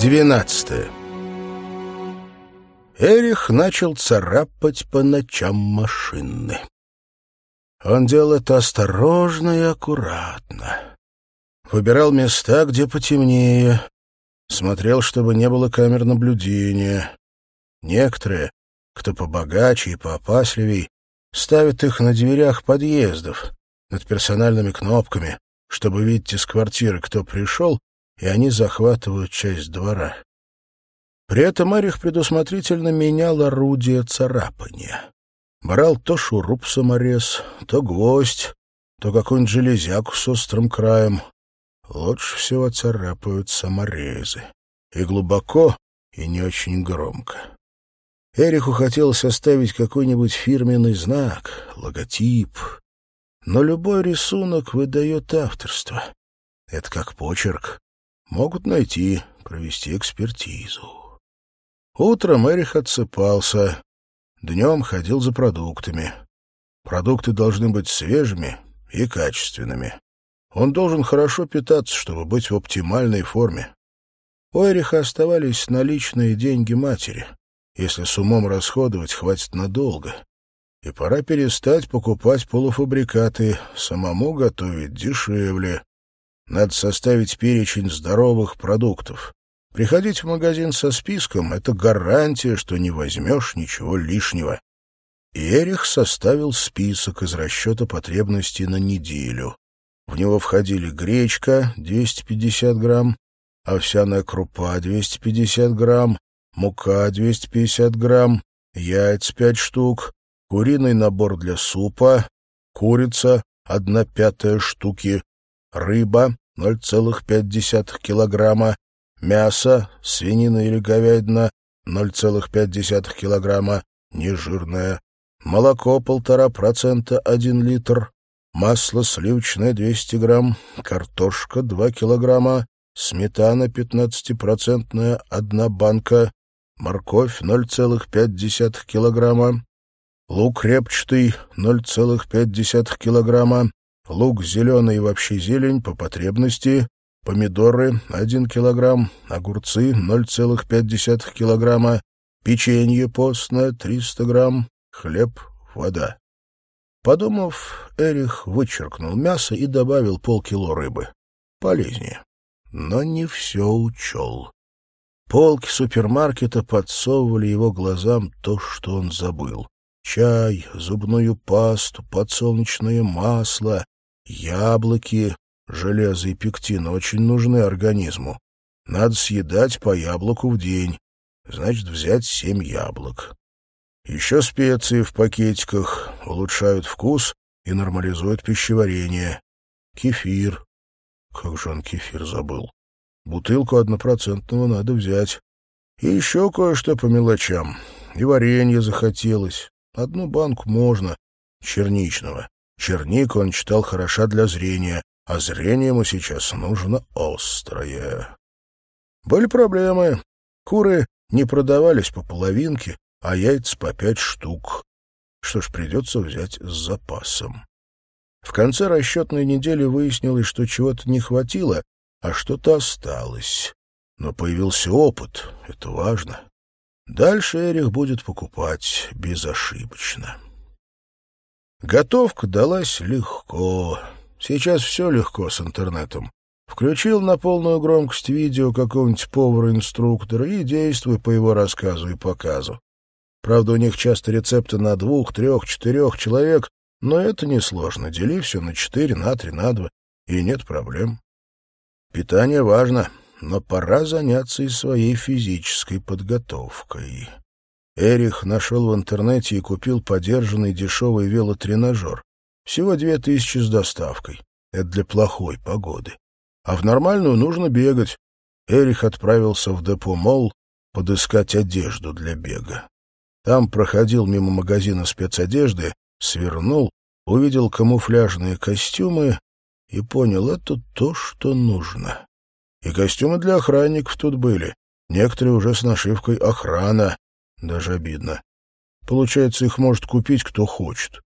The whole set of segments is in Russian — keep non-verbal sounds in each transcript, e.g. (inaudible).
Двенадцатое. Эрих начал царапать по ночам машины. Он делал это осторожно и аккуратно. Выбирал места, где потемнее, смотрел, чтобы не было камер наблюдения. Некоторые, кто побогаче и поопасливей, ставят их на дверях подъездов, над персональными кнопками, чтобы видеть из квартиры, кто пришел, и они захватывают часть двора. При этом Эрих предусмотрительно менял орудие царапания. Брал то шуруп-саморез, то гвоздь, то какую-нибудь железяку с острым краем. Лучше всего царапают саморезы. И глубоко, и не очень громко. Эриху хотелось оставить какой-нибудь фирменный знак, логотип. Но любой рисунок выдает авторство. Это как почерк могут найти, провести экспертизу. Утром Эрих отсыпался, днем ходил за продуктами. Продукты должны быть свежими и качественными. Он должен хорошо питаться, чтобы быть в оптимальной форме. У Эриха оставались наличные деньги матери. Если с умом расходовать, хватит надолго. И пора перестать покупать полуфабрикаты, самому готовить дешевле. Надо составить перечень здоровых продуктов. Приходить в магазин со списком — это гарантия, что не возьмешь ничего лишнего. И Эрих составил список из расчета потребностей на неделю. В него входили гречка — 250 грамм, овсяная крупа — 250 грамм, мука — 250 грамм, яйц — 5 штук, куриный набор для супа, курица — 1 пятая штуки, рыба 0,5 килограмма, мясо, свинина или говядина 0,5 килограмма, нежирное, молоко полтора процента 1 литр, масло сливочное 200 грамм, картошка 2 килограмма, сметана 15-процентная 1 банка, морковь 0,5 килограмма, лук репчатый 0,5 килограмма, лук зеленый и вообще зелень по потребности, помидоры 1 килограмм, огурцы 0,5 килограмма, печенье постное 300 грамм, хлеб, вода. Подумав, Эрих вычеркнул мясо и добавил полкило рыбы. Полезнее. Но не все учел. Полки супермаркета подсовывали его глазам то, что он забыл. Чай, зубную пасту, подсолнечное масло, Яблоки, железо и пектин очень нужны организму. Надо съедать по яблоку в день. Значит, взять семь яблок. Еще специи в пакетиках улучшают вкус и нормализуют пищеварение. Кефир. Как же он кефир забыл. Бутылку однопроцентного надо взять. И еще кое-что по мелочам. И варенье захотелось. Одну банку можно, черничного. Чернику он читал хороша для зрения, а зрение ему сейчас нужно острое. Были проблемы. Куры не продавались по половинке, а яйца по пять штук. Что ж, придется взять с запасом. В конце расчетной недели выяснилось, что чего-то не хватило, а что-то осталось. Но появился опыт, это важно. Дальше Эрих будет покупать безошибочно. Готовка далась легко. Сейчас все легко с интернетом. Включил на полную громкость видео какого-нибудь повара-инструктора и действуй по его рассказу и показу. Правда, у них часто рецепты на двух, трех, четырех человек, но это несложно. Дели все на четыре, на три, на два, и нет проблем. Питание важно, но пора заняться и своей физической подготовкой. Эрих нашел в интернете и купил подержанный дешевый велотренажер. Всего две тысячи с доставкой. Это для плохой погоды. А в нормальную нужно бегать. Эрих отправился в депо Мол подыскать одежду для бега. Там проходил мимо магазина спецодежды, свернул, увидел камуфляжные костюмы и понял, это то, что нужно. И костюмы для охранников тут были, некоторые уже с нашивкой «Охрана», даже обидно. Получается, их может купить кто хочет.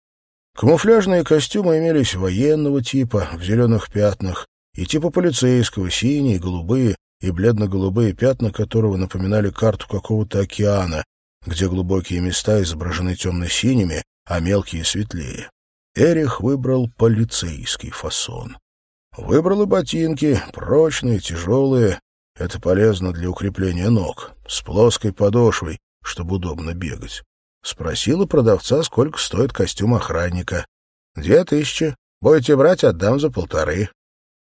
Камуфляжные костюмы имелись военного типа, в зеленых пятнах, и типа полицейского, синие, голубые, и бледно-голубые пятна которого напоминали карту какого-то океана, где глубокие места изображены темно-синими, а мелкие — светлее. Эрих выбрал полицейский фасон. Выбрал и ботинки, прочные, тяжелые. Это полезно для укрепления ног, с плоской подошвой, чтобы удобно бегать. Спросила продавца, сколько стоит костюм охранника. «Две тысячи. Будете брать, отдам за полторы».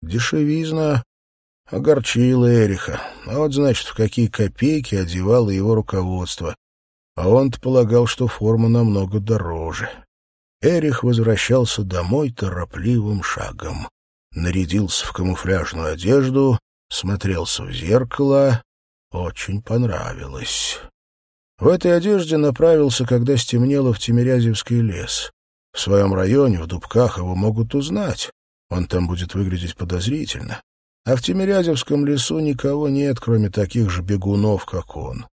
Дешевизна огорчила Эриха. А вот, значит, в какие копейки одевало его руководство. А он-то полагал, что форма намного дороже. Эрих возвращался домой торопливым шагом. Нарядился в камуфляжную одежду, смотрелся в зеркало. Очень понравилось. В этой одежде направился, когда стемнело в Тимирязевский лес. В своем районе, в Дубках, его могут узнать. Он там будет выглядеть подозрительно. А в Тимирязевском лесу никого нет, кроме таких же бегунов, как он.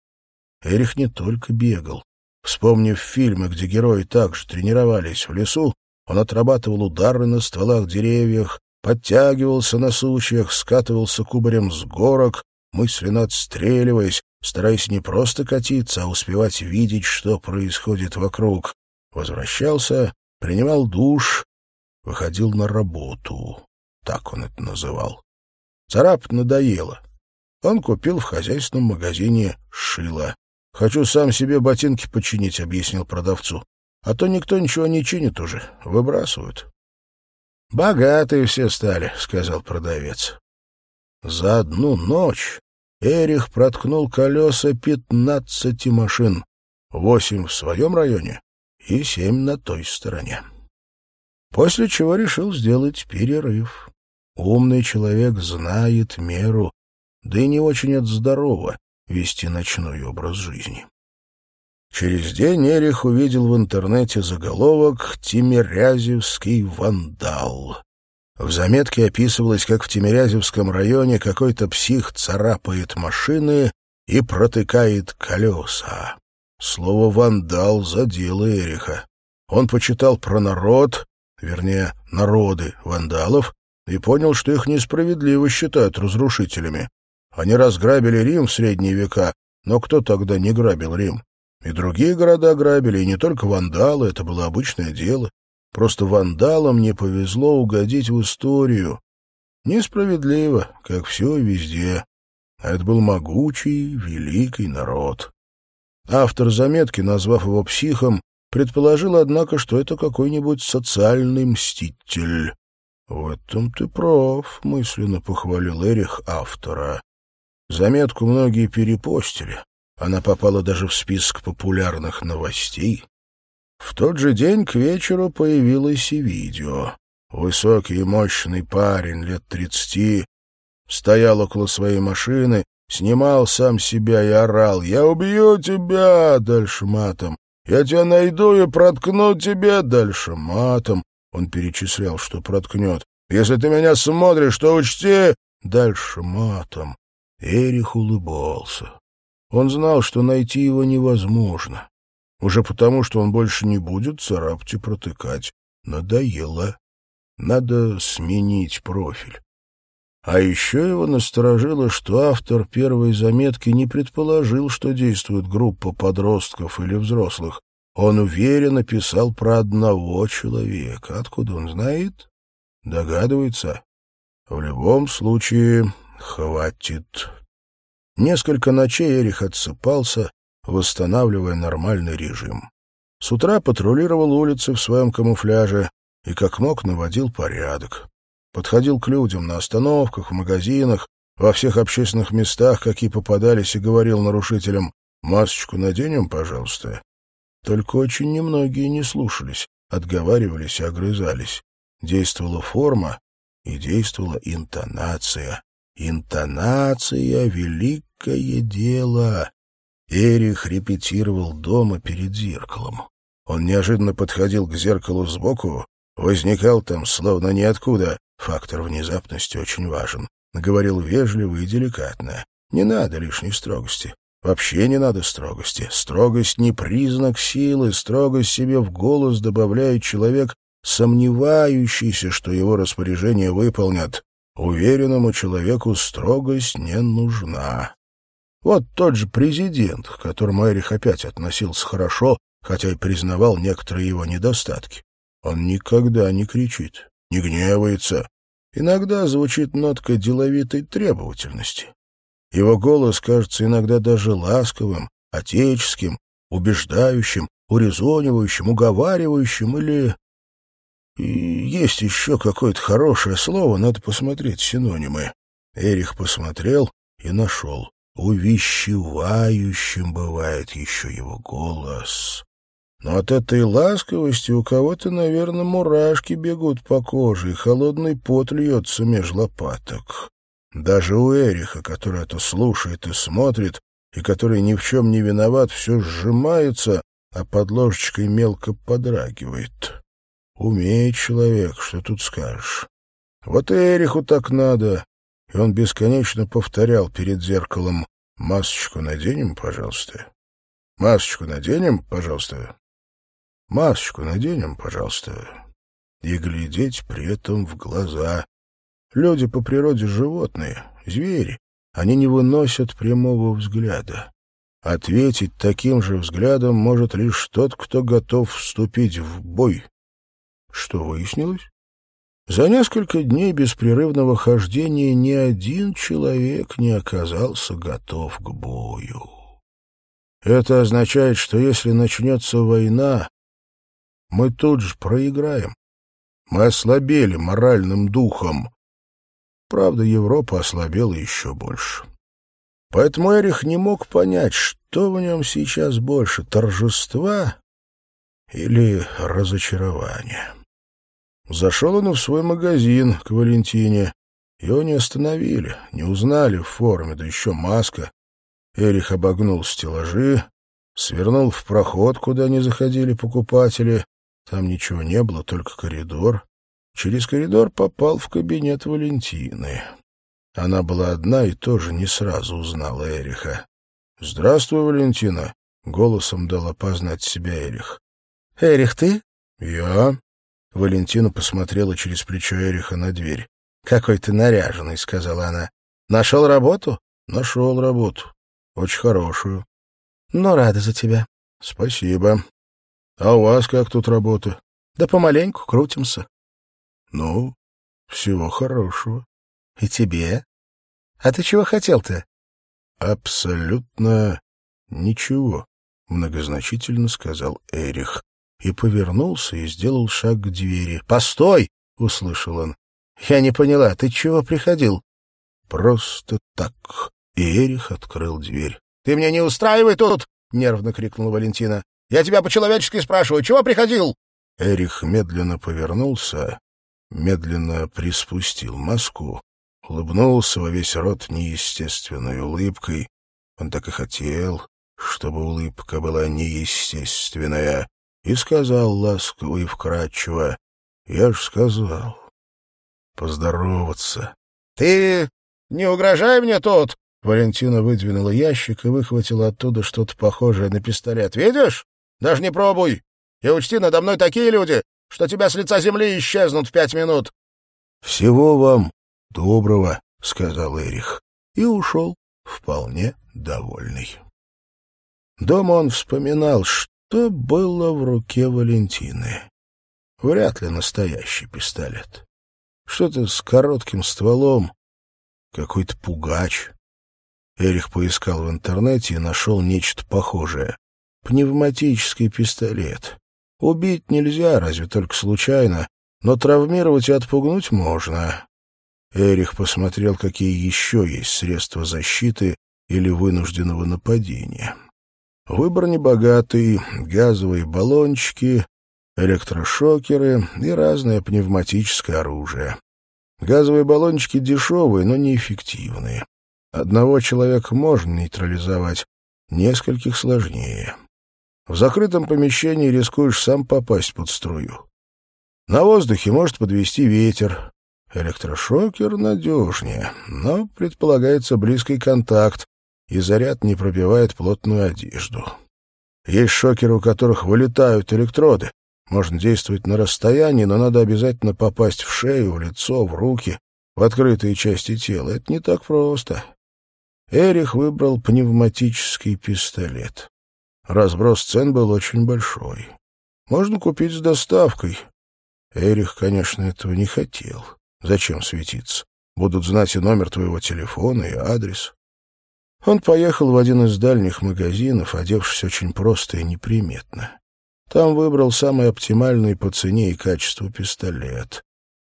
Эрих не только бегал. Вспомнив фильмы, где герои также тренировались в лесу, он отрабатывал удары на стволах деревьев, подтягивался на сучьях, скатывался кубарем с горок, мысленно отстреливаясь, стараясь не просто катиться, а успевать видеть, что происходит вокруг. Возвращался, принимал душ, выходил на работу. Так он это называл. Царап надоело. Он купил в хозяйственном магазине шило. «Хочу сам себе ботинки починить», — объяснил продавцу. «А то никто ничего не чинит уже, выбрасывают». «Богатые все стали», — сказал продавец. За одну ночь Эрих проткнул колеса пятнадцати машин, восемь в своем районе и семь на той стороне. После чего решил сделать перерыв. Умный человек знает меру, да и не очень от здорово вести ночной образ жизни. Через день Эрих увидел в интернете заголовок «Тимирязевский вандал». В заметке описывалось, как в Тимирязевском районе какой-то псих царапает машины и протыкает колеса. Слово «вандал» задело Эриха. Он почитал про народ, вернее, народы вандалов, и понял, что их несправедливо считают разрушителями. Они разграбили Рим в средние века, но кто тогда не грабил Рим? И другие города грабили, и не только вандалы, это было обычное дело. Просто вандалам не повезло угодить в историю. Несправедливо, как все и везде. А это был могучий, великий народ. Автор заметки, назвав его психом, предположил, однако, что это какой-нибудь социальный мститель. «В этом ты прав», — мысленно похвалил Эрих автора. Заметку многие перепостили. Она попала даже в список популярных новостей. В тот же день к вечеру появилось и видео. Высокий и мощный парень лет тридцати стоял около своей машины, снимал сам себя и орал «Я убью тебя!» дальше матом. «Я тебя найду и проткну тебя дальше матом». Он перечислял, что проткнет. «Если ты меня смотришь, то учти...» Дальше матом. Эрих улыбался. Он знал, что найти его невозможно. Уже потому, что он больше не будет царапать и протыкать. Надоело. Надо сменить профиль. А еще его насторожило, что автор первой заметки не предположил, что действует группа подростков или взрослых. Он уверенно писал про одного человека. Откуда он знает? Догадывается. В любом случае, хватит. Несколько ночей Эрих отсыпался, восстанавливая нормальный режим. С утра патрулировал улицы в своем камуфляже и как мог наводил порядок. Подходил к людям на остановках, в магазинах, во всех общественных местах, какие попадались, и говорил нарушителям «Масочку наденем, пожалуйста». Только очень немногие не слушались, отговаривались и огрызались. Действовала форма и действовала интонация. Интонация — великое дело. Эрих репетировал дома перед зеркалом. Он неожиданно подходил к зеркалу сбоку, возникал там словно ниоткуда. Фактор внезапности очень важен. Говорил вежливо и деликатно. Не надо лишней строгости. Вообще не надо строгости. Строгость не признак силы, строгость себе в голос добавляет человек, сомневающийся, что его распоряжение выполнят. Уверенному человеку строгость не нужна. Вот тот же президент, к которому Эрих опять относился хорошо, хотя и признавал некоторые его недостатки. Он никогда не кричит, не гневается. Иногда звучит нотка деловитой требовательности. Его голос кажется иногда даже ласковым, отеческим, убеждающим, урезонивающим, уговаривающим или... И есть еще какое-то хорошее слово, надо посмотреть синонимы. Эрих посмотрел и нашел. Увещевающим бывает еще его голос. Но от этой ласковости у кого-то, наверное, мурашки бегут по коже, и холодный пот льется меж лопаток. Даже у Эриха, который это слушает и смотрит, и который ни в чем не виноват, все сжимается, а под ложечкой мелко подрагивает. Умеет человек, что тут скажешь. Вот Эриху так надо. И он бесконечно повторял перед зеркалом «Масочку наденем, пожалуйста». «Масочку наденем, пожалуйста». «Масочку наденем, пожалуйста». И глядеть при этом в глаза. Люди по природе животные, звери. Они не выносят прямого взгляда. Ответить таким же взглядом может лишь тот, кто готов вступить в бой. Что выяснилось? За несколько дней беспрерывного хождения ни один человек не оказался готов к бою. Это означает, что если начнется война, мы тут же проиграем. Мы ослабели моральным духом. Правда, Европа ослабела еще больше. Поэтому Эрих не мог понять, что в нем сейчас больше — торжества или разочарования. Зашел он в свой магазин к Валентине. Его не остановили, не узнали в форме, да еще маска. Эрих обогнул стеллажи, свернул в проход, куда не заходили покупатели. Там ничего не было, только коридор. Через коридор попал в кабинет Валентины. Она была одна и тоже не сразу узнала Эриха. «Здравствуй, Валентина», — голосом дал опознать себя Эрих. «Эрих, ты?» «Я». Валентина посмотрела через плечо Эриха на дверь. «Какой ты наряженный», — сказала она. «Нашел работу?» «Нашел работу. Очень хорошую». «Ну, рада за тебя». «Спасибо. А у вас как тут работа?» «Да помаленьку крутимся». «Ну, всего хорошего». «И тебе? А ты чего хотел-то?» «Абсолютно ничего», — многозначительно сказал Эрих. И повернулся и сделал шаг к двери. «Постой!» — услышал он. «Я не поняла, ты чего приходил?» «Просто так». И Эрих открыл дверь. «Ты меня не устраивай тут!» — нервно крикнула Валентина. «Я тебя по-человечески спрашиваю, чего приходил?» Эрих медленно повернулся, медленно приспустил маску улыбнулся во весь рот неестественной улыбкой. Он так и хотел, чтобы улыбка была неестественная, и сказал ласково и вкрадчиво, «Я ж сказал, поздороваться». «Ты не угрожай мне тут!» Валентина выдвинула ящик и выхватила оттуда что-то похожее на пистолет. «Видишь? Даже не пробуй! И учти, надо мной такие люди, что тебя с лица земли исчезнут в пять минут!» «Всего вам доброго», — сказал Эрих, и ушел, вполне довольный. Дома он вспоминал, что было в руке Валентины. Вряд ли настоящий пистолет. Что-то с коротким стволом, какой-то пугач. Эрих поискал в интернете и нашел нечто похожее. Пневматический пистолет. Убить нельзя, разве только случайно, но травмировать и отпугнуть можно. Эрих посмотрел, какие еще есть средства защиты или вынужденного нападения. Выбор небогатый, газовые баллончики, электрошокеры и разное пневматическое оружие. Газовые баллончики дешевые, но неэффективные. Одного человека можно нейтрализовать, нескольких сложнее. В закрытом помещении рискуешь сам попасть под струю. На воздухе может подвести ветер, Электрошокер надежнее, но предполагается близкий контакт, и заряд не пробивает плотную одежду. Есть шокеры, у которых вылетают электроды. Можно действовать на расстоянии, но надо обязательно попасть в шею, в лицо, в руки. в открытые части тела. Это не так просто. Эрих выбрал пневматический пистолет. Разброс цен был очень большой. Можно купить с доставкой. Эрих, конечно, этого не хотел. Зачем светиться? Будут знать и номер твоего телефона, и адрес. Он поехал в один из дальних магазинов, одевшись очень просто и неприметно. Там выбрал самый оптимальный по цене и качеству пистолет.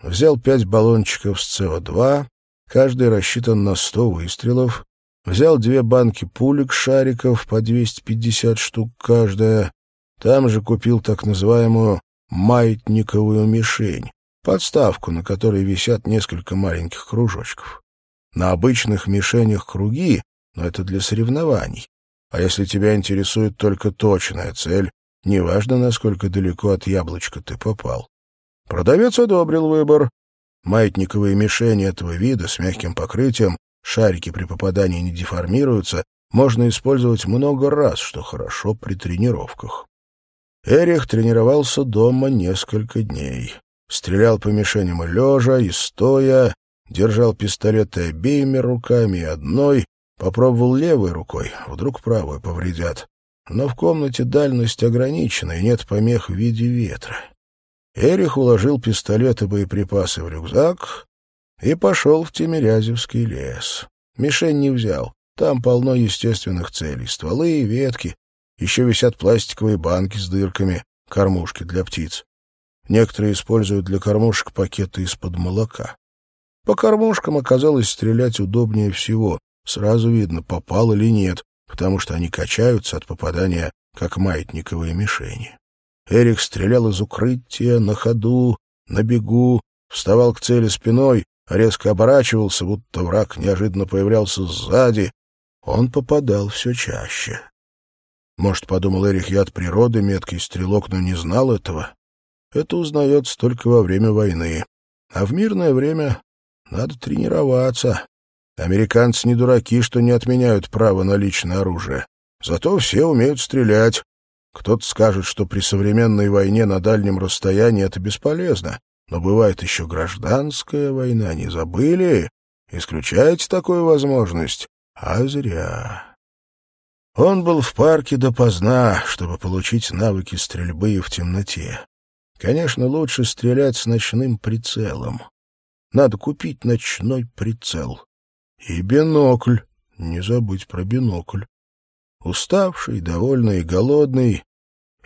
Взял пять баллончиков с СО2, каждый рассчитан на сто выстрелов, взял две банки пулек шариков по 250 штук каждая, там же купил так называемую маятниковую мишень, подставку, на которой висят несколько маленьких кружочков. На обычных мишенях круги, но это для соревнований. А если тебя интересует только точная цель, неважно, насколько далеко от яблочка ты попал. Продавец одобрил выбор. Маятниковые мишени этого вида с мягким покрытием, шарики при попадании не деформируются, можно использовать много раз, что хорошо при тренировках. Эрих тренировался дома несколько дней. Стрелял по мишеням лежа, и стоя, держал пистолеты обеими руками и одной, попробовал левой рукой, вдруг правую повредят. Но в комнате дальность ограничена, и нет помех в виде ветра. Эрих уложил пистолет и боеприпасы в рюкзак и пошел в Тимирязевский лес. Мишень не взял. Там полно естественных целей. Стволы и ветки. Еще висят пластиковые банки с дырками, кормушки для птиц. Некоторые используют для кормушек пакеты из-под молока. По кормушкам оказалось стрелять удобнее всего. Сразу видно, попал или нет, потому что они качаются от попадания, как маятниковые мишени. Эрик стрелял из укрытия, на ходу, на бегу, вставал к цели спиной, резко оборачивался, будто враг неожиданно появлялся сзади. Он попадал все чаще. Может, подумал Эрих, я от природы меткий стрелок, но не знал этого. Это узнается только во время войны. А в мирное время надо тренироваться. Американцы не дураки, что не отменяют право на личное оружие. Зато все умеют стрелять. Кто-то скажет, что при современной войне на дальнем расстоянии это бесполезно. Но бывает еще гражданская война, не забыли? Исключайте такую возможность. А зря. Он был в парке допоздна, чтобы получить навыки стрельбы в темноте. Конечно, лучше стрелять с ночным прицелом. Надо купить ночной прицел. И бинокль. Не забыть про бинокль. Уставший, довольный и голодный,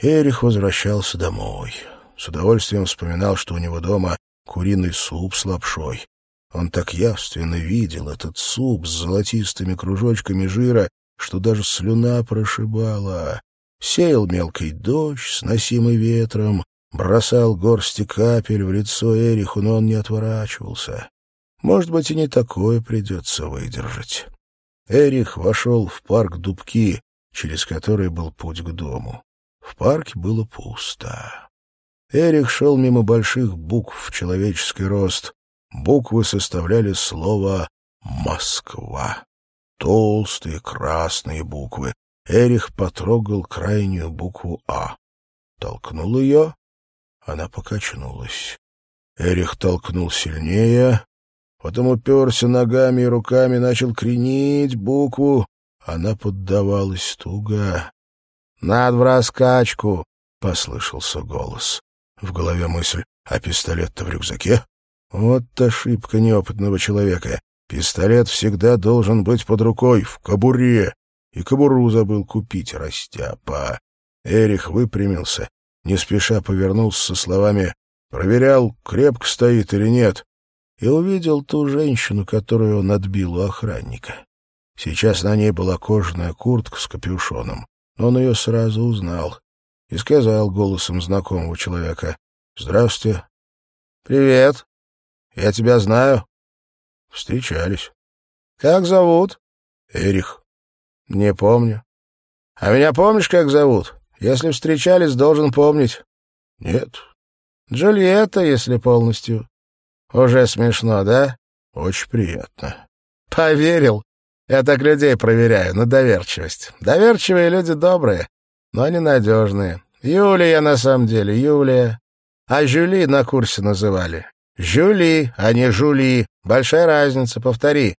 Эрих возвращался домой. С удовольствием вспоминал, что у него дома куриный суп с лапшой. Он так явственно видел этот суп с золотистыми кружочками жира, что даже слюна прошибала. Сеял мелкий дождь, сносимый ветром, бросал горсти капель в лицо Эриху, но он не отворачивался. Может быть, и не такое придется выдержать. Эрих вошел в парк Дубки, через который был путь к дому. В парке было пусто. Эрих шел мимо больших букв в человеческий рост. Буквы составляли слово «Москва». Толстые красные буквы. Эрих потрогал крайнюю букву «А». Толкнул ее. Она покачнулась. Эрих толкнул сильнее. Потом уперся ногами и руками, начал кренить букву. Она поддавалась туго. «Надо в раскачку!» — послышался голос. В голове мысль «А пистолет-то в рюкзаке?» Вот ошибка неопытного человека. Пистолет всегда должен быть под рукой, в кобуре. И кобуру забыл купить, растяпа. Эрих выпрямился, не спеша повернулся со словами «Проверял, крепко стоит или нет» и увидел ту женщину, которую он отбил у охранника. Сейчас на ней была кожаная куртка с капюшоном. Он ее сразу узнал и сказал голосом знакомого человека «Здравствуйте». «Привет. Я тебя знаю». Встречались. «Как зовут?» «Эрих». «Не помню». «А меня помнишь, как зовут? Если встречались, должен помнить». «Нет». «Джульетта, если полностью». Уже смешно, да? Очень приятно. Поверил? Я так людей проверяю на доверчивость. Доверчивые люди добрые, но ненадежные. Юлия на самом деле, Юлия. А Жюли на курсе называли. Жюли, а не Жули. Большая разница, повтори.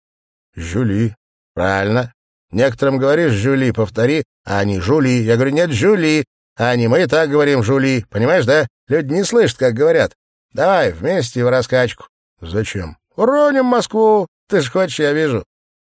Жюли. Правильно. Некоторым говоришь Жюли, повтори, а не Жули. Я говорю, нет, Жюли, а не мы так говорим Жули. Понимаешь, да? Люди не слышат, как говорят. Давай, вместе в раскачку. Зачем? Уроним Москву. Ты ж хочешь, я вижу.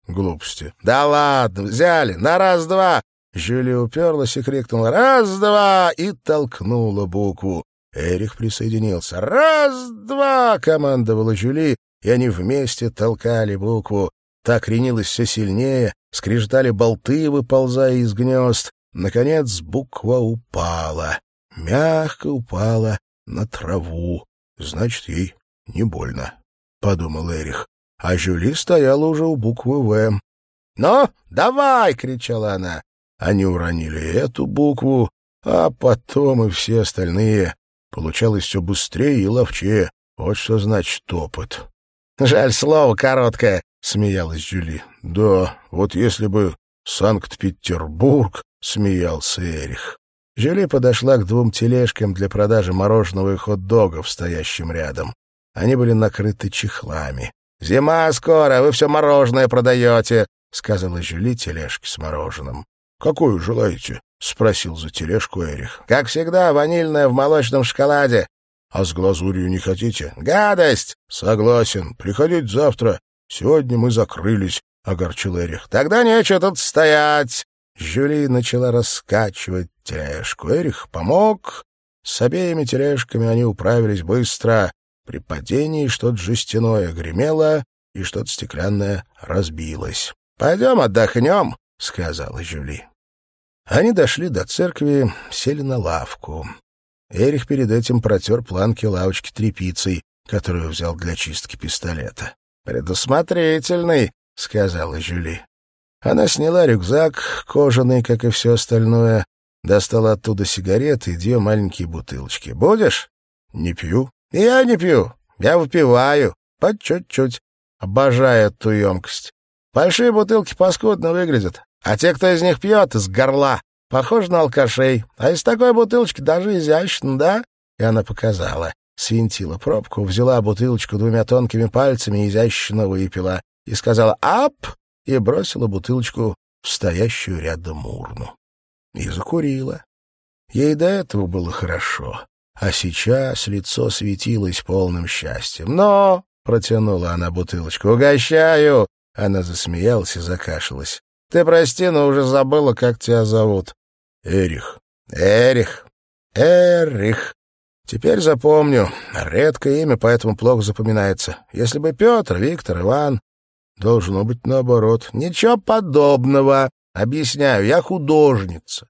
Глупости. Да ладно, взяли. На раз-два. Жюли уперлась и крикнула «Раз-два!» и толкнула букву. Эрих присоединился. «Раз-два!» — командовала Жюли, и они вместе толкали букву. Так кренилась все сильнее, скрежетали болты, выползая из гнезд. Наконец буква упала. Мягко упала на траву. Значит, ей не больно, — подумал Эрих. А Жюли стояла уже у буквы «В». «Ну, давай!» — кричала она. Они уронили эту букву, а потом и все остальные. Получалось все быстрее и ловчее. Вот что значит опыт. «Жаль, слово короткое», — смеялась Жюли. «Да, вот если бы Санкт-Петербург», — смеялся Эрих. Жюли подошла к двум тележкам для продажи мороженого и хот-догов, стоящим рядом. Они были накрыты чехлами. «Зима скоро, вы все мороженое продаете», — сказала Жюли тележки с мороженым. «Какую желаете?» — спросил за тележку Эрих. «Как всегда, ванильное в молочном шоколаде». «А с глазурью не хотите?» «Гадость!» «Согласен. Приходите завтра. Сегодня мы закрылись», — огорчил Эрих. «Тогда нечего тут стоять». Жюли начала раскачивать тележку. Эрих помог. С обеими тележками они управились быстро. При падении что-то жестяное гремело, и что-то стеклянное разбилось. «Пойдем отдохнем», — сказала Жюли. Они дошли до церкви, сели на лавку. Эрих перед этим протер планки лавочки тряпицей, которую взял для чистки пистолета. «Предусмотрительный», — сказала Жюли. Она сняла рюкзак, кожаный, как и все остальное, достала оттуда сигареты и две маленькие бутылочки. «Будешь?» «Не пью». «Я не пью. Я выпиваю. По чуть-чуть. Обожаю эту емкость. Большие бутылки паскудно выглядят. А те, кто из них пьет, из горла, похож на алкашей. А из такой бутылочки даже изящно, да?» И она показала. Свинтила пробку, взяла бутылочку двумя тонкими пальцами, изящно выпила. И сказала «Ап!» И бросила бутылочку в стоящую рядом урну. И закурила. Ей до этого было хорошо, а сейчас лицо светилось полным счастьем. «Но!» — протянула она бутылочку. «Угощаю!» Она засмеялась и закашлялась. Ты прости, но уже забыла, как тебя зовут. Эрих. Эрих. Эрих. Теперь запомню. Редкое имя, поэтому плохо запоминается. Если бы Петр, Виктор, Иван... Должно быть наоборот. Ничего подобного. Объясняю, я художница.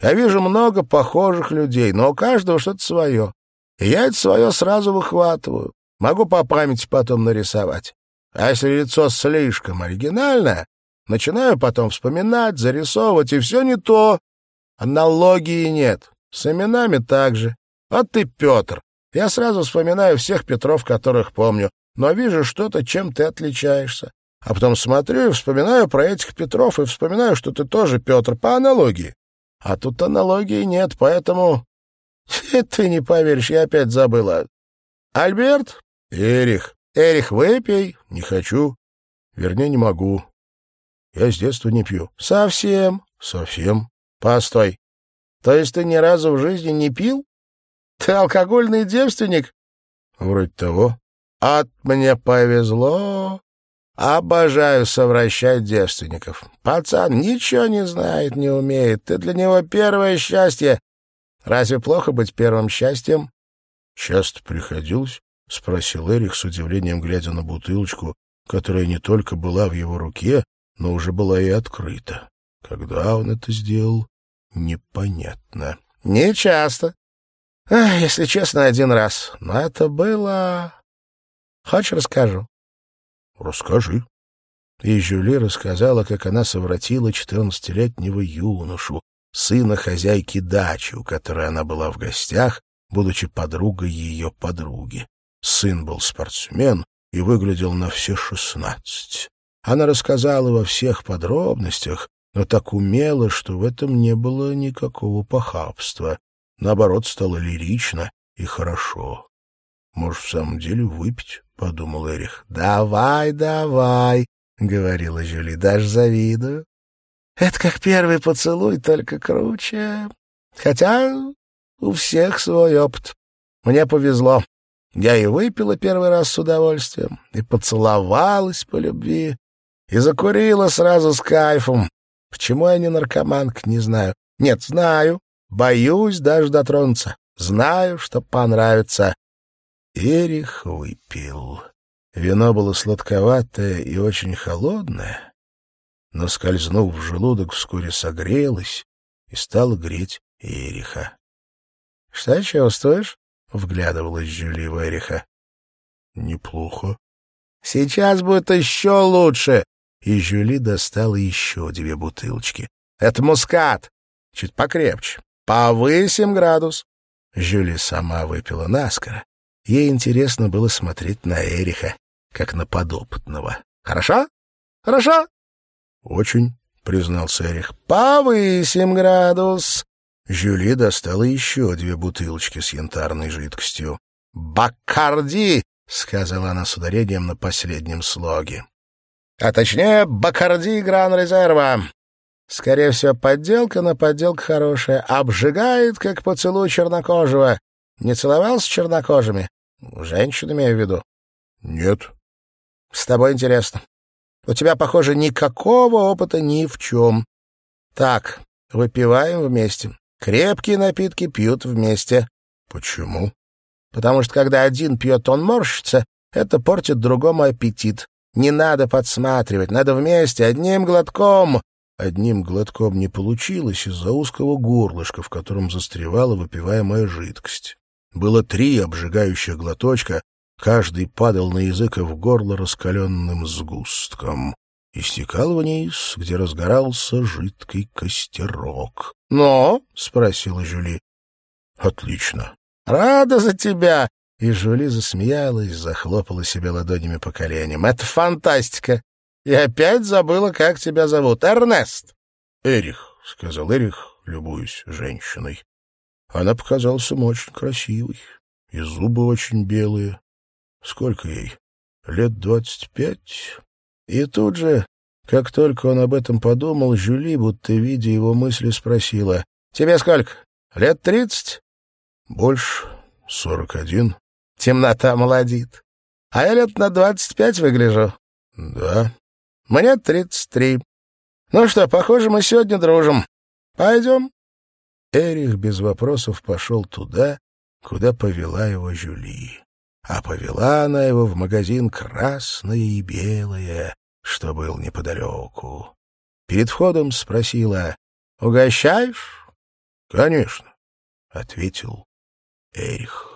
Я вижу много похожих людей, но у каждого что-то свое. И я это свое сразу выхватываю. Могу по памяти потом нарисовать. А если лицо слишком оригинальное, Начинаю потом вспоминать, зарисовывать, и все не то. Аналогии нет. С именами также. Вот ты Петр. Я сразу вспоминаю всех Петров, которых помню, но вижу что-то, чем ты отличаешься. А потом смотрю и вспоминаю про этих Петров и вспоминаю, что ты тоже Петр, по аналогии. А тут аналогии нет, поэтому... (laughs) Ты не поверишь, я опять забыла. Альберт? Эрих. Эрих, выпей. Не хочу. Вернее, не могу. Я с детства не пью. Совсем? Совсем. Постой. То есть ты ни разу в жизни не пил? Ты алкогольный девственник? Вроде того. От мне повезло. Обожаю совращать девственников. Пацан ничего не знает, не умеет. Ты для него первое счастье. Разве плохо быть первым счастьем? Часто приходилось, — спросил Эрих с удивлением, глядя на бутылочку, которая не только была в его руке, но уже была и открыта. Когда он это сделал, непонятно. — Не часто. Ах, если честно, один раз. Но это было... Хочешь, расскажу? — Расскажи. И Жюли рассказала, как она совратила четырнадцатилетнего юношу, сына хозяйки дачи, у которой она была в гостях, будучи подругой ее подруги. Сын был спортсмен и выглядел на все шестнадцать. Она рассказала во всех подробностях, но так умело, что в этом не было никакого похабства. Наоборот, стало лирично и хорошо. Может, в самом деле выпить, — подумал Эрих. — Давай, давай, — говорила Жюли, — даже завидую. Это как первый поцелуй, только круче. Хотя у всех свой опыт. Мне повезло. Я и выпила первый раз с удовольствием, и поцеловалась по любви, и закурила сразу с кайфом. Почему я не наркоманка, не знаю. Нет, знаю. Боюсь даже дотронуться. Знаю, что понравится. Эрих выпил. Вино было сладковатое и очень холодное, но, скользнув в желудок, вскоре согрелось и стало греть Эриха. — Что чувствуешь? — вглядывалась Жюли в Эриха. — Неплохо. — Сейчас будет еще лучше. И Жюли достала еще две бутылочки. — Это мускат. Чуть покрепче. Повысим градус. Жюли сама выпила наскоро. Ей интересно было смотреть на Эриха, как на подопытного. «Хорошо? Хорошо?» «Очень», — признался Эрих. «Повысим градус». Жюли достала еще две бутылочки с янтарной жидкостью. «Бакарди!» — сказала она с ударением на последнем слоге. «А точнее, Бакарди Гран-резерва. Скорее всего, подделка, но подделка хорошая. Обжигает, как поцелуй чернокожего. Не целовался чернокожими? Женщин имею в виду. — Нет. — С тобой интересно. У тебя, похоже, никакого опыта ни в чем. Так, выпиваем вместе. Крепкие напитки пьют вместе. — Почему? — Потому что, когда один пьет, он морщится, это портит другому аппетит. Не надо подсматривать, надо вместе, одним глотком. Одним глотком не получилось из-за узкого горлышка, в котором застревала выпиваемая жидкость. Было три обжигающих глоточка, каждый падал на язык и в горло раскаленным сгустком и стекал вниз, где разгорался жидкий костерок. «Но?» — спросила Жюли. «Отлично». «Рада за тебя!» И Жюли засмеялась, захлопала себе ладонями по коленям. «Это фантастика! И опять забыла, как тебя зовут. Эрнест!» «Эрих», — сказал Эрих, любуясь женщиной. Она показалась ему очень красивой, и зубы очень белые. Сколько ей? Лет двадцать пять? И тут же, как только он об этом подумал, Жюли, будто видя его мысли, спросила. — Тебе сколько? Лет тридцать? — Больше. Сорок один. — Темнота молодит. А я лет на двадцать пять выгляжу. — Да. — Мне тридцать три. Ну что, похоже, мы сегодня дружим. Пойдем. Эрих без вопросов пошел туда, куда повела его Жюли. А повела она его в магазин «Красное и белое», что был неподалеку. Перед входом спросила «Угощаешь?» «Конечно», — ответил Эрих.